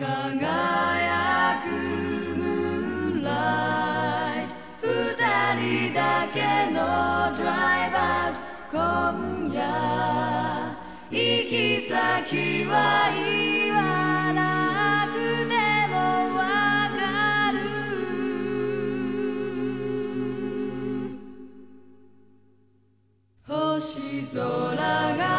輝くムーンライト。二人だけのドライバー。今夜行き先は言わなくてもわかる。星空が